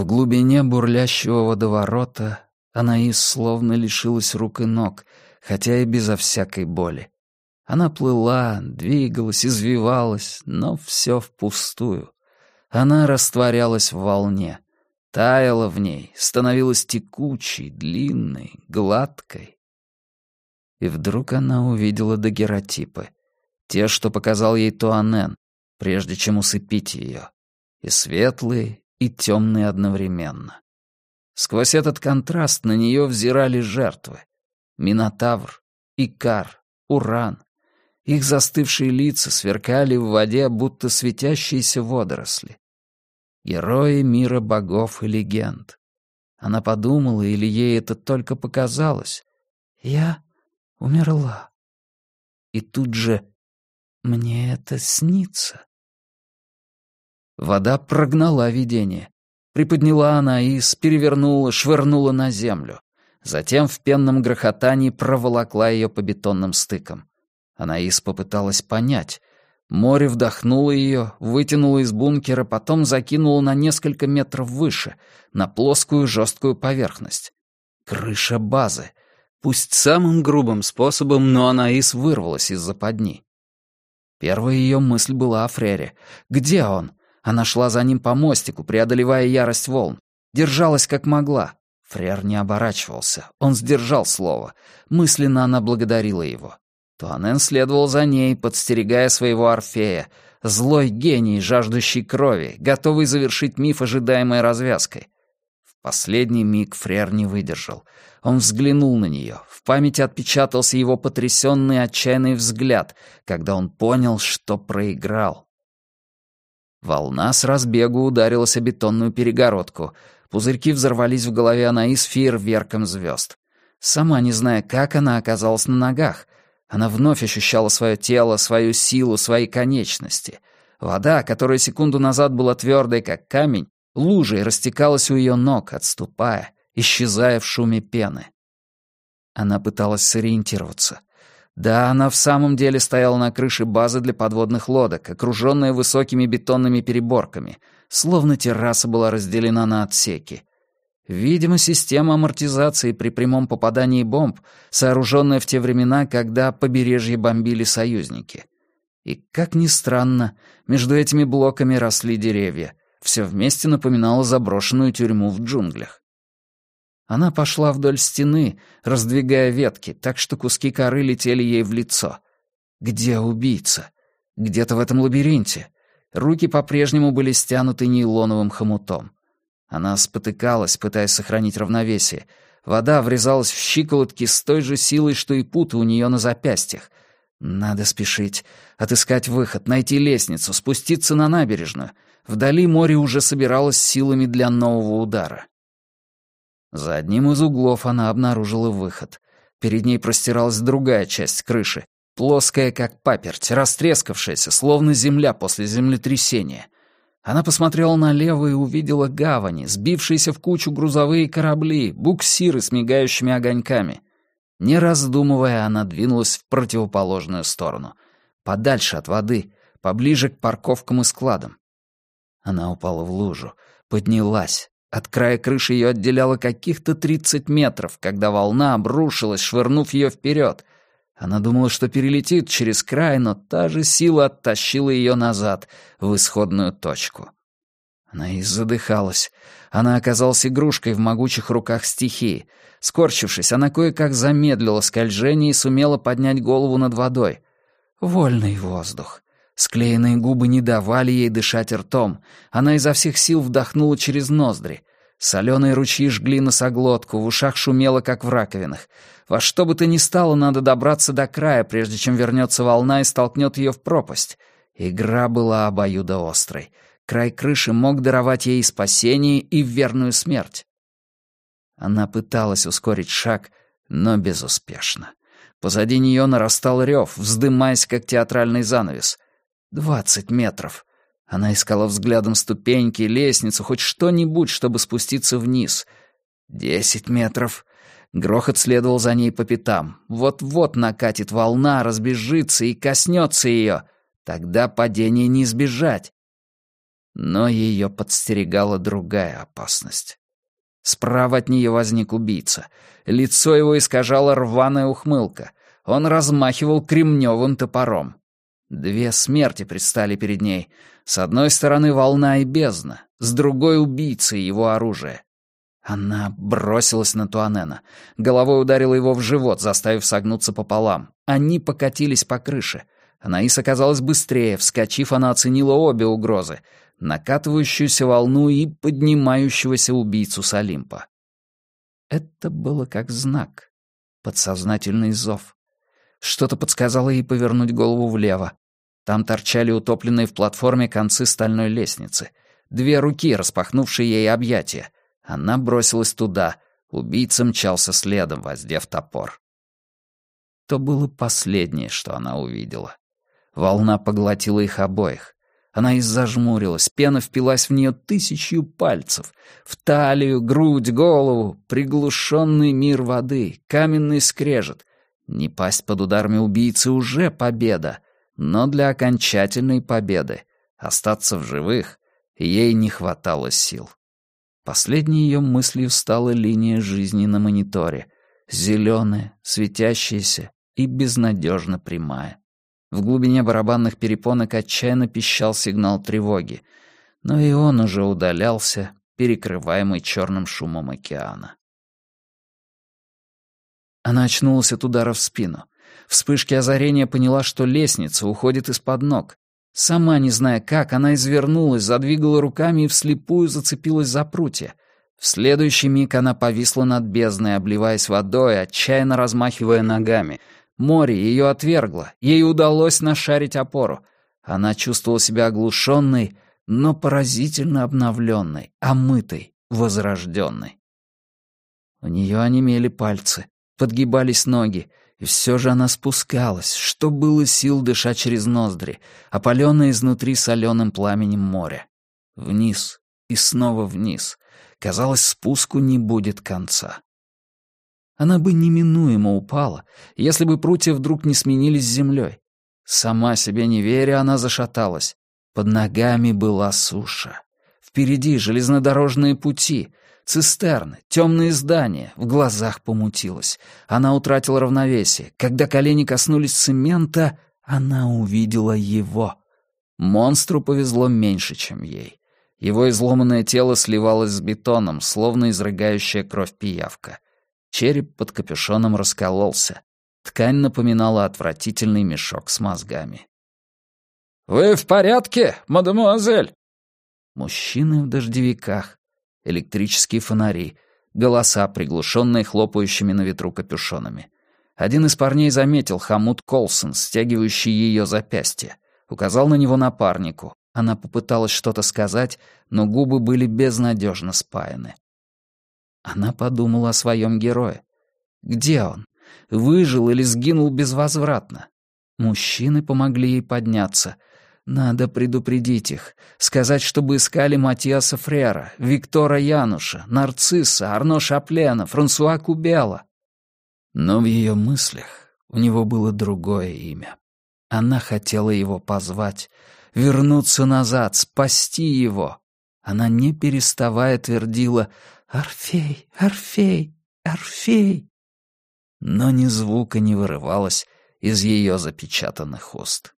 В глубине бурлящего водоворота Анаис словно лишилась рук и ног, хотя и безо всякой боли. Она плыла, двигалась, извивалась, но все впустую. Она растворялась в волне, таяла в ней, становилась текучей, длинной, гладкой. И вдруг она увидела дагеротипы. Те, что показал ей Туанен, прежде чем усыпить ее. И светлые, и темные одновременно. Сквозь этот контраст на нее взирали жертвы. Минотавр, Икар, Уран. Их застывшие лица сверкали в воде, будто светящиеся водоросли. Герои мира богов и легенд. Она подумала, или ей это только показалось. «Я умерла». И тут же «мне это снится». Вода прогнала видение. Приподняла она Анаис, перевернула, швырнула на землю. Затем в пенном грохотании проволокла ее по бетонным стыкам. Анаис попыталась понять. Море вдохнуло ее, вытянуло из бункера, потом закинуло на несколько метров выше, на плоскую жесткую поверхность. Крыша базы. Пусть самым грубым способом, но Анаис вырвалась из западни. Первая ее мысль была о Фрере. Где он? Она шла за ним по мостику, преодолевая ярость волн. Держалась как могла. Фрер не оборачивался. Он сдержал слово. Мысленно она благодарила его. Туанен следовал за ней, подстерегая своего Орфея. Злой гений, жаждущий крови, готовый завершить миф ожидаемой развязкой. В последний миг Фрер не выдержал. Он взглянул на нее. В памяти отпечатался его потрясенный отчаянный взгляд, когда он понял, что проиграл. Волна с разбегу ударилась о бетонную перегородку. Пузырьки взорвались в голове Анаис фейерверком звезд. Сама не зная, как она оказалась на ногах, она вновь ощущала свое тело, свою силу, свои конечности. Вода, которая секунду назад была твердой, как камень, лужей растекалась у ее ног, отступая, исчезая в шуме пены. Она пыталась сориентироваться. Да, она в самом деле стояла на крыше базы для подводных лодок, окруженная высокими бетонными переборками, словно терраса была разделена на отсеки. Видимо, система амортизации при прямом попадании бомб, сооруженная в те времена, когда побережье бомбили союзники. И, как ни странно, между этими блоками росли деревья. Все вместе напоминало заброшенную тюрьму в джунглях. Она пошла вдоль стены, раздвигая ветки, так что куски коры летели ей в лицо. Где убийца? Где-то в этом лабиринте. Руки по-прежнему были стянуты нейлоновым хомутом. Она спотыкалась, пытаясь сохранить равновесие. Вода врезалась в щиколотки с той же силой, что и путы у нее на запястьях. Надо спешить, отыскать выход, найти лестницу, спуститься на набережную. Вдали море уже собиралось силами для нового удара. За одним из углов она обнаружила выход. Перед ней простиралась другая часть крыши, плоская, как паперть, растрескавшаяся, словно земля после землетрясения. Она посмотрела налево и увидела гавани, сбившиеся в кучу грузовые корабли, буксиры с мигающими огоньками. Не раздумывая, она двинулась в противоположную сторону. Подальше от воды, поближе к парковкам и складам. Она упала в лужу, поднялась, от края крыши ее отделяло каких-то 30 метров, когда волна обрушилась, швырнув ее вперед. Она думала, что перелетит через край, но та же сила оттащила ее назад, в исходную точку. Она и задыхалась. Она оказалась игрушкой в могучих руках стихии. Скорчившись, она кое-как замедлила скольжение и сумела поднять голову над водой. Вольный воздух. Склеенные губы не давали ей дышать ртом. Она изо всех сил вдохнула через ноздри. Соленые ручьи жгли носоглотку, в ушах шумело, как в раковинах. Во что бы то ни стало, надо добраться до края, прежде чем вернется волна и столкнет ее в пропасть. Игра была обоюдоострой. Край крыши мог даровать ей спасение, и верную смерть. Она пыталась ускорить шаг, но безуспешно. Позади нее нарастал рев, вздымаясь, как театральный занавес — Двадцать метров. Она искала взглядом ступеньки, лестницу, хоть что-нибудь, чтобы спуститься вниз. Десять метров. Грохот следовал за ней по пятам. Вот-вот накатит волна, разбежится и коснется ее. Тогда падение не избежать. Но ее подстерегала другая опасность. Справа от нее возник убийца. Лицо его искажала рваная ухмылка. Он размахивал кремневым топором. Две смерти предстали перед ней. С одной стороны волна и бездна, с другой — убийца и его оружие. Она бросилась на Туанена. Головой ударила его в живот, заставив согнуться пополам. Они покатились по крыше. Анаис оказалась быстрее. Вскочив, она оценила обе угрозы — накатывающуюся волну и поднимающегося убийцу с Олимпа. Это было как знак. Подсознательный зов. Что-то подсказало ей повернуть голову влево. Там торчали утопленные в платформе концы стальной лестницы. Две руки, распахнувшие ей объятия. Она бросилась туда. Убийца мчался следом, воздев топор. То было последнее, что она увидела. Волна поглотила их обоих. Она и зажмурилась, пена впилась в нее тысячью пальцев. В талию, грудь, голову, приглушенный мир воды, каменный скрежет. Не пасть под ударами убийцы уже победа, но для окончательной победы остаться в живых ей не хватало сил. Последней ее мыслью стала линия жизни на мониторе. Зеленая, светящаяся и безнадежно прямая. В глубине барабанных перепонок отчаянно пищал сигнал тревоги, но и он уже удалялся, перекрываемый черным шумом океана. Она очнулась от удара в спину. Вспышки озарения поняла, что лестница уходит из-под ног. Сама не зная как, она извернулась, задвигала руками и вслепую зацепилась за прутья. В следующий миг она повисла над бездной, обливаясь водой, отчаянно размахивая ногами. Море ее отвергло, ей удалось нашарить опору. Она чувствовала себя оглушенной, но поразительно обновленной, омытой, возрожденной. У нее онемели пальцы, подгибались ноги, все же она спускалась, что было сил дышать через ноздри, опаленная изнутри соленым пламенем моря. Вниз и снова вниз. Казалось, спуску не будет конца. Она бы неминуемо упала, если бы прутья вдруг не сменились землей. Сама себе не веря, она зашаталась. Под ногами была суша. Впереди железнодорожные пути, Цистерны, темные здания, в глазах помутилось. Она утратила равновесие. Когда колени коснулись цемента, она увидела его. Монстру повезло меньше, чем ей. Его изломанное тело сливалось с бетоном, словно изрыгающая кровь пиявка. Череп под капюшоном раскололся. Ткань напоминала отвратительный мешок с мозгами. «Вы в порядке, мадемуазель?» Мужчины в дождевиках, электрические фонари, голоса, приглушенные хлопающими на ветру капюшонами. Один из парней заметил хомут Колсон, стягивающий ее запястье. Указал на него напарнику. Она попыталась что-то сказать, но губы были безнадежно спаяны. Она подумала о своем герое. Где он? Выжил или сгинул безвозвратно? Мужчины помогли ей подняться — надо предупредить их, сказать, чтобы искали Матиаса Фрера, Виктора Януша, Нарцисса, Арно Шаплена, Франсуа Кубела. Но в ее мыслях у него было другое имя. Она хотела его позвать, вернуться назад, спасти его. Она, не переставая, твердила «Орфей, Орфей, Орфей!» Но ни звука не вырывалось из ее запечатанных уст.